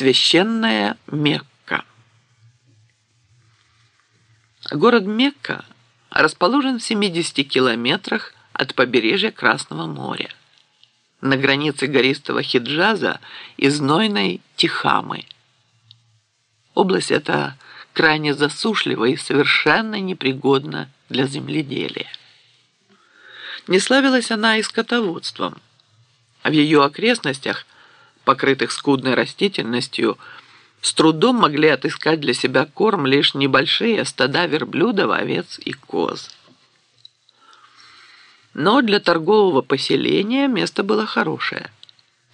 Священная Мекка. Город Мекка расположен в 70 километрах от побережья Красного моря, на границе гористого Хиджаза и знойной Тихамы. Область эта крайне засушлива и совершенно непригодна для земледелия. Не славилась она и скотоводством, а в ее окрестностях – покрытых скудной растительностью, с трудом могли отыскать для себя корм лишь небольшие стада верблюдов, овец и коз. Но для торгового поселения место было хорошее,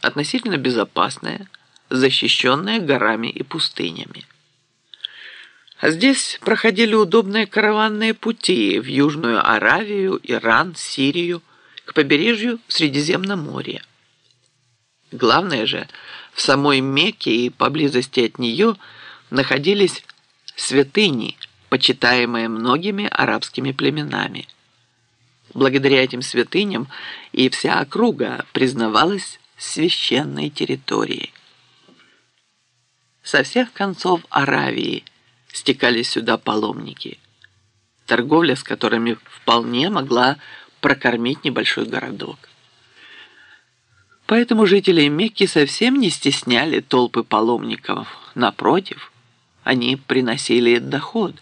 относительно безопасное, защищенное горами и пустынями. А здесь проходили удобные караванные пути в Южную Аравию, Иран, Сирию, к побережью Средиземноморья. Главное же, в самой Мекке и поблизости от нее находились святыни, почитаемые многими арабскими племенами. Благодаря этим святыням и вся округа признавалась священной территорией. Со всех концов Аравии стекались сюда паломники, торговля с которыми вполне могла прокормить небольшой городок. Поэтому жители Мекки совсем не стесняли толпы паломников. Напротив, они приносили доход.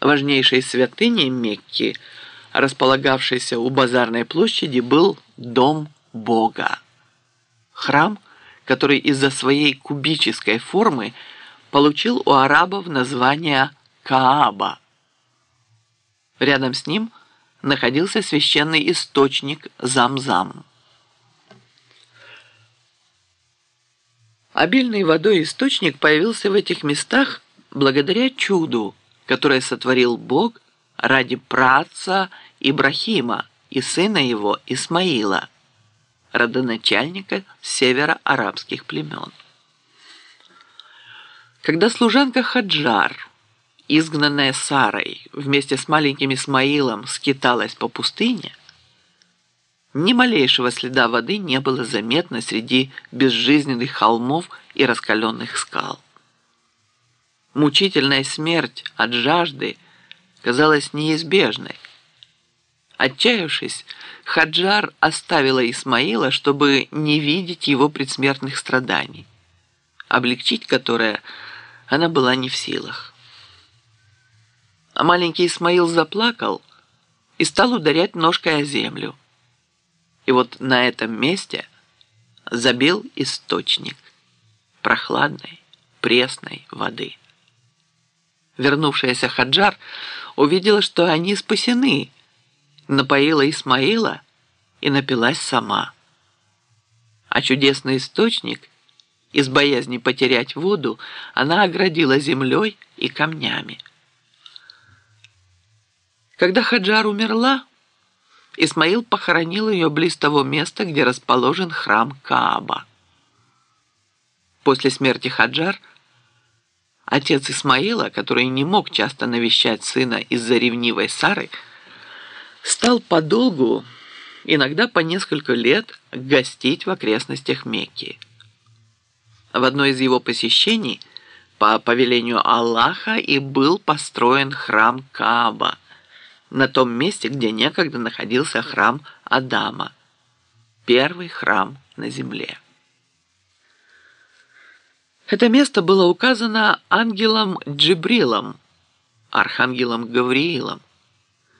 Важнейшей святыней Мекки, располагавшейся у базарной площади, был Дом Бога. Храм, который из-за своей кубической формы получил у арабов название Кааба. Рядом с ним – находился священный источник Замзам. Обильный водой источник появился в этих местах благодаря чуду, которое сотворил Бог ради праца Ибрахима и сына его Исмаила, родоначальника северо-арабских племен. Когда служанка Хаджар – изгнанная Сарой вместе с маленьким Исмаилом скиталась по пустыне, ни малейшего следа воды не было заметно среди безжизненных холмов и раскаленных скал. Мучительная смерть от жажды казалась неизбежной. Отчаявшись, Хаджар оставила Исмаила, чтобы не видеть его предсмертных страданий, облегчить которое она была не в силах. А маленький Исмаил заплакал и стал ударять ножкой о землю. И вот на этом месте забил источник прохладной, пресной воды. Вернувшаяся Хаджар увидела, что они спасены, напоила Исмаила и напилась сама. А чудесный источник, из боязни потерять воду, она оградила землей и камнями. Когда Хаджар умерла, Исмаил похоронил ее близ того места, где расположен храм Кааба. После смерти Хаджар отец Исмаила, который не мог часто навещать сына из-за ревнивой Сары, стал подолгу, иногда по несколько лет, гостить в окрестностях Мекки. В одно из его посещений по повелению Аллаха и был построен храм Кааба – на том месте, где некогда находился храм Адама, первый храм на земле. Это место было указано ангелом Джибрилом, архангелом Гавриилом,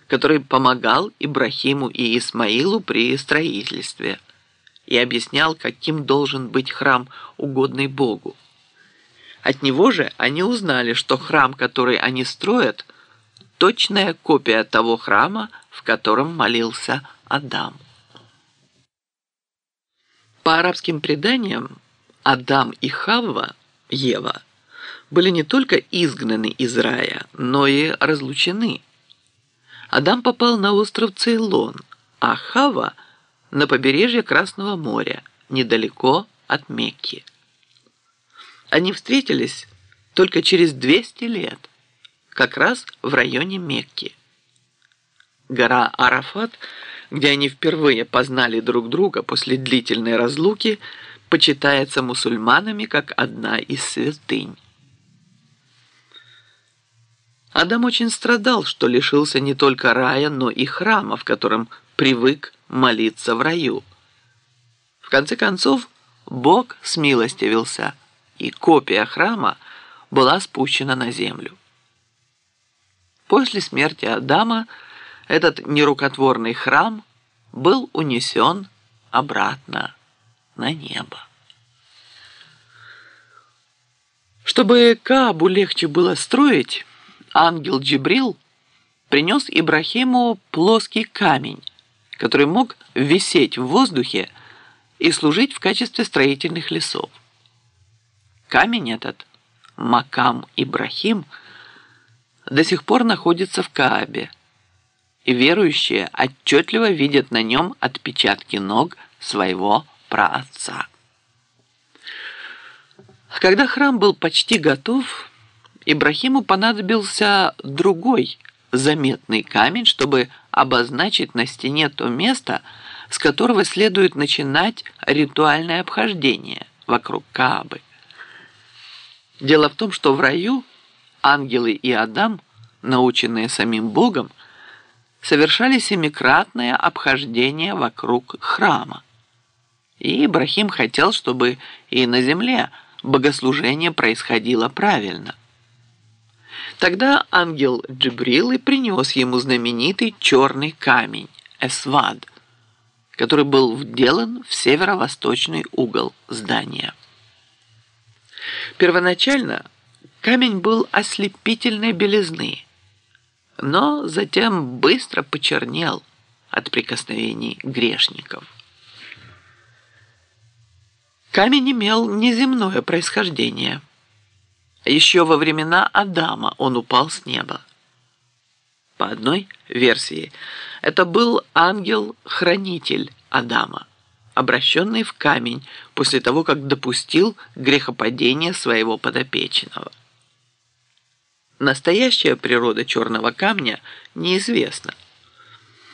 который помогал Ибрахиму и Исмаилу при строительстве и объяснял, каким должен быть храм, угодный Богу. От него же они узнали, что храм, который они строят – точная копия того храма, в котором молился Адам. По арабским преданиям, Адам и Хавва, Ева, были не только изгнаны из рая, но и разлучены. Адам попал на остров Цейлон, а Хава – на побережье Красного моря, недалеко от Мекки. Они встретились только через 200 лет – как раз в районе Мекки. Гора Арафат, где они впервые познали друг друга после длительной разлуки, почитается мусульманами как одна из святынь. Адам очень страдал, что лишился не только рая, но и храма, в котором привык молиться в раю. В конце концов, Бог смилостивился, и копия храма была спущена на землю. После смерти Адама этот нерукотворный храм был унесен обратно на небо. Чтобы Каабу легче было строить, ангел Джибрил принес Ибрахиму плоский камень, который мог висеть в воздухе и служить в качестве строительных лесов. Камень этот, Макам Ибрахим, до сих пор находится в Каабе, и верующие отчетливо видят на нем отпечатки ног своего праотца. Когда храм был почти готов, Ибрахиму понадобился другой заметный камень, чтобы обозначить на стене то место, с которого следует начинать ритуальное обхождение вокруг Каабы. Дело в том, что в раю ангелы и Адам, наученные самим Богом, совершали семикратное обхождение вокруг храма. И Ибрахим хотел, чтобы и на земле богослужение происходило правильно. Тогда ангел Джибрил и принес ему знаменитый черный камень Эсвад, который был вделан в северо-восточный угол здания. Первоначально камень был ослепительной белизны, но затем быстро почернел от прикосновений грешников. Камень имел неземное происхождение. Еще во времена Адама он упал с неба. По одной версии, это был ангел-хранитель Адама, обращенный в камень после того, как допустил грехопадение своего подопечного. Настоящая природа черного камня неизвестна.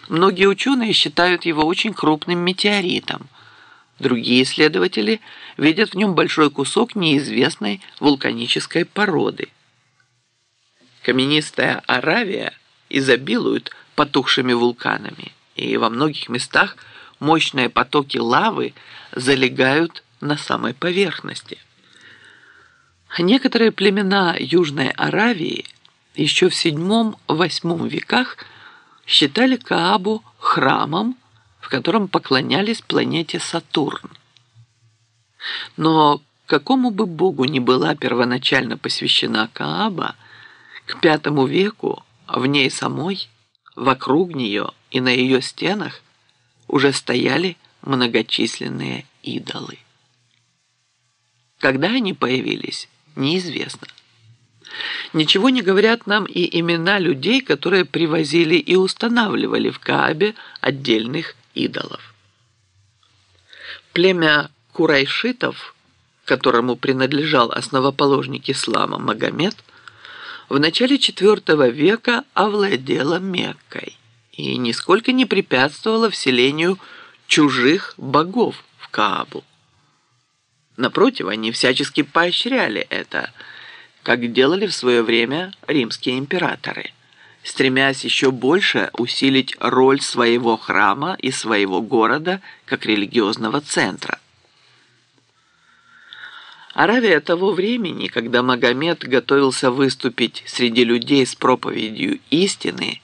Многие ученые считают его очень крупным метеоритом – Другие исследователи видят в нем большой кусок неизвестной вулканической породы. Каменистая Аравия изобилует потухшими вулканами, и во многих местах мощные потоки лавы залегают на самой поверхности. Некоторые племена Южной Аравии еще в VII-VIII веках считали Каабу храмом в котором поклонялись планете Сатурн. Но какому бы богу ни была первоначально посвящена Кааба, к пятому веку в ней самой, вокруг нее и на ее стенах уже стояли многочисленные идолы. Когда они появились, неизвестно. Ничего не говорят нам и имена людей, которые привозили и устанавливали в Каабе отдельных идолов. Племя курайшитов, которому принадлежал основоположник ислама Магомед, в начале IV века овладело Меккой и нисколько не препятствовало вселению чужих богов в Каабу. Напротив, они всячески поощряли это, как делали в свое время римские императоры – стремясь еще больше усилить роль своего храма и своего города как религиозного центра. Аравия того времени, когда Магомед готовился выступить среди людей с проповедью истины,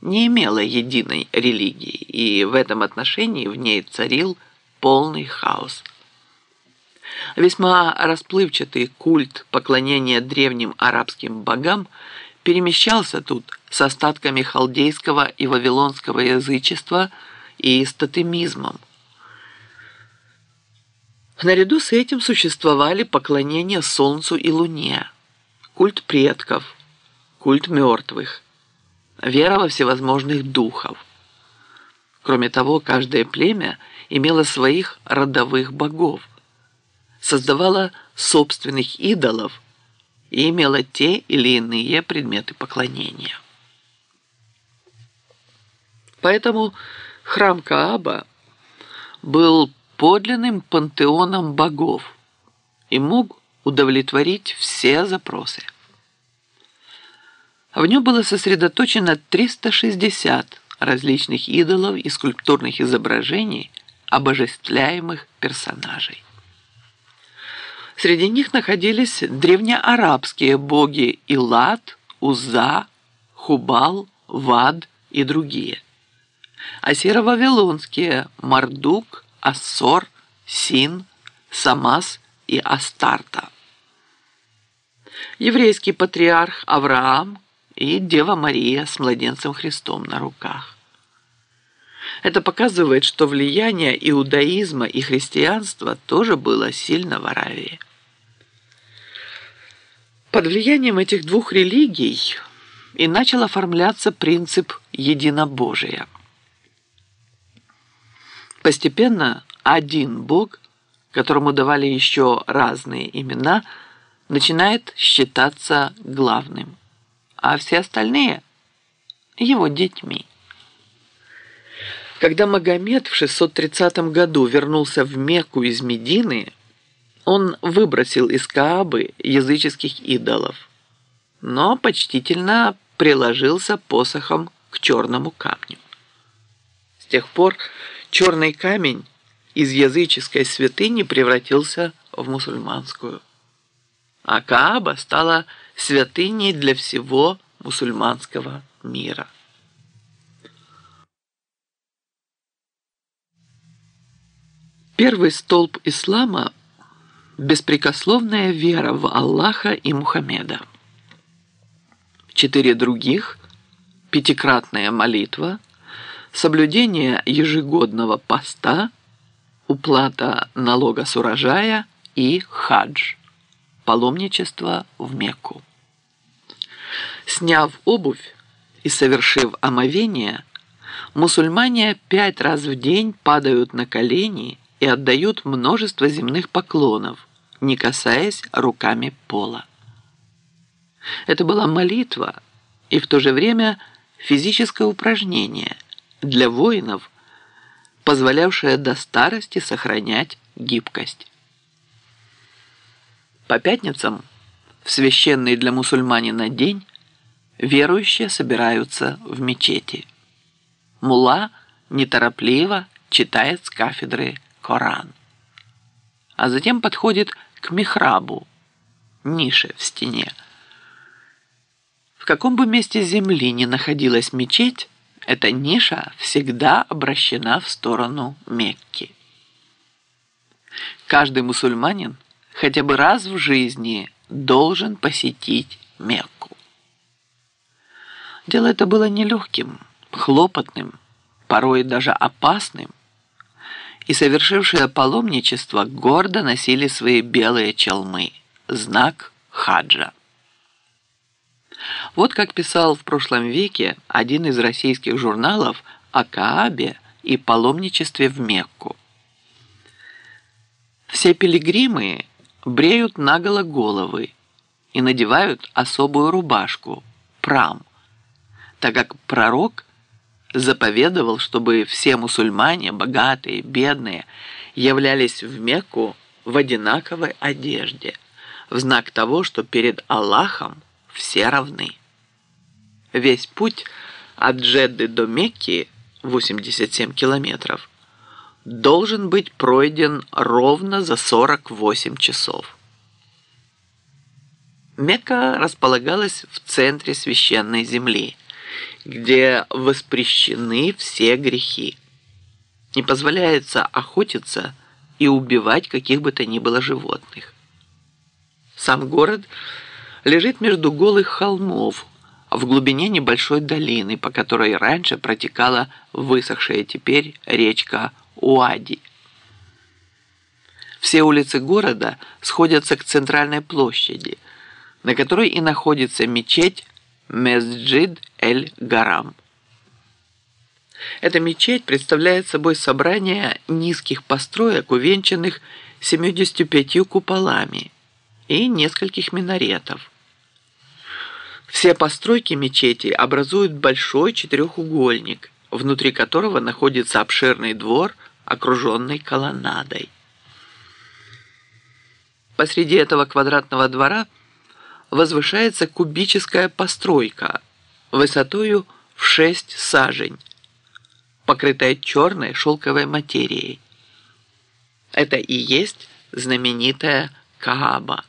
не имела единой религии, и в этом отношении в ней царил полный хаос. Весьма расплывчатый культ поклонения древним арабским богам перемещался тут с остатками халдейского и вавилонского язычества и с. Наряду с этим существовали поклонение Солнцу и Луне, культ предков, культ мертвых, вера во всевозможных духов. Кроме того, каждое племя имело своих родовых богов, создавало собственных идолов – и имела те или иные предметы поклонения. Поэтому храм Кааба был подлинным пантеоном богов и мог удовлетворить все запросы. В нем было сосредоточено 360 различных идолов и скульптурных изображений обожествляемых персонажей. Среди них находились древнеарабские боги Илат, Уза, Хубал, Вад и другие, а серо-вавилонские Мардук, Ассор, Син, Самас и Астарта. Еврейский патриарх Авраам и Дева Мария с младенцем Христом на руках. Это показывает, что влияние иудаизма и христианства тоже было сильно в Аравии. Под влиянием этих двух религий и начал оформляться принцип единобожия. Постепенно один Бог, которому давали еще разные имена, начинает считаться главным, а все остальные – его детьми. Когда Магомед в 630 году вернулся в Мекку из Медины, он выбросил из Каабы языческих идолов, но почтительно приложился посохом к черному камню. С тех пор черный камень из языческой святыни превратился в мусульманскую, а Кааба стала святыней для всего мусульманского мира. Первый столб ислама – беспрекословная вера в Аллаха и Мухаммеда. Четыре других – пятикратная молитва, соблюдение ежегодного поста, уплата налога с урожая и хадж – паломничество в Мекку. Сняв обувь и совершив омовение, мусульмане пять раз в день падают на колени – отдают множество земных поклонов, не касаясь руками пола. Это была молитва и в то же время физическое упражнение для воинов, позволявшее до старости сохранять гибкость. По пятницам, в священный для мусульманина день, верующие собираются в мечети. Мула неторопливо читает с кафедры Коран. А затем подходит к михрабу, нише в стене. В каком бы месте земли ни находилась мечеть, эта ниша всегда обращена в сторону Мекки. Каждый мусульманин хотя бы раз в жизни должен посетить Мекку. Дело это было нелегким, хлопотным, порой даже опасным, и совершившие паломничество гордо носили свои белые челмы, знак хаджа. Вот как писал в прошлом веке один из российских журналов о Каабе и паломничестве в Мекку. Все пилигримы бреют наголо головы и надевают особую рубашку – прам, так как пророк заповедовал, чтобы все мусульмане, богатые, бедные, являлись в Мекку в одинаковой одежде, в знак того, что перед Аллахом все равны. Весь путь от Джедды до Мекки, 87 километров, должен быть пройден ровно за 48 часов. Мекка располагалась в центре священной земли – где воспрещены все грехи. Не позволяется охотиться и убивать каких бы то ни было животных. Сам город лежит между голых холмов, в глубине небольшой долины, по которой раньше протекала высохшая теперь речка Уади. Все улицы города сходятся к центральной площади, на которой и находится мечеть Месджид Эль-Гарам. Эта мечеть представляет собой собрание низких построек, увенчанных 75 куполами и нескольких минаретов. Все постройки мечети образуют большой четырехугольник, внутри которого находится обширный двор окруженный колоннадой. Посреди этого квадратного двора возвышается кубическая постройка высотою в шесть сажень, покрытая черной шелковой материей. Это и есть знаменитая Кааба,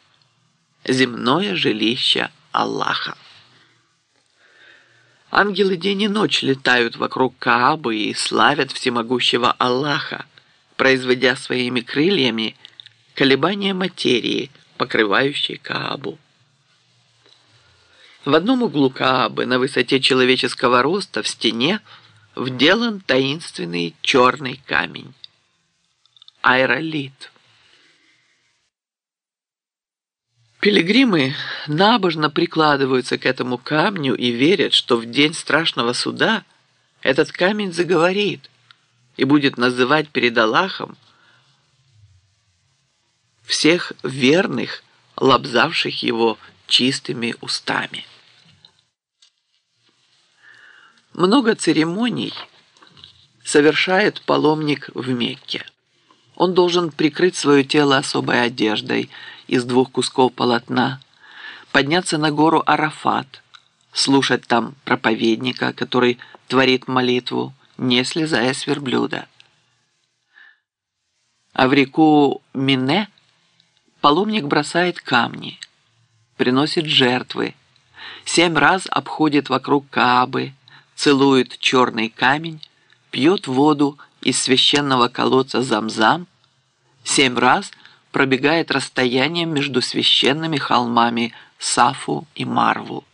земное жилище Аллаха. Ангелы день и ночь летают вокруг Каабы и славят всемогущего Аллаха, производя своими крыльями колебания материи, покрывающей Каабу. В одном углу Каабы на высоте человеческого роста в стене вделан таинственный черный камень – аэролит. Пилигримы набожно прикладываются к этому камню и верят, что в день страшного суда этот камень заговорит и будет называть перед Аллахом всех верных, лобзавших его чистыми устами. Много церемоний совершает паломник в Мекке. Он должен прикрыть свое тело особой одеждой из двух кусков полотна, подняться на гору Арафат, слушать там проповедника, который творит молитву, не слезая с верблюда. А в реку Мине паломник бросает камни, приносит жертвы, семь раз обходит вокруг Каабы, целует черный камень, пьет воду из священного колодца Замзам, семь раз пробегает расстояние между священными холмами Сафу и Марву.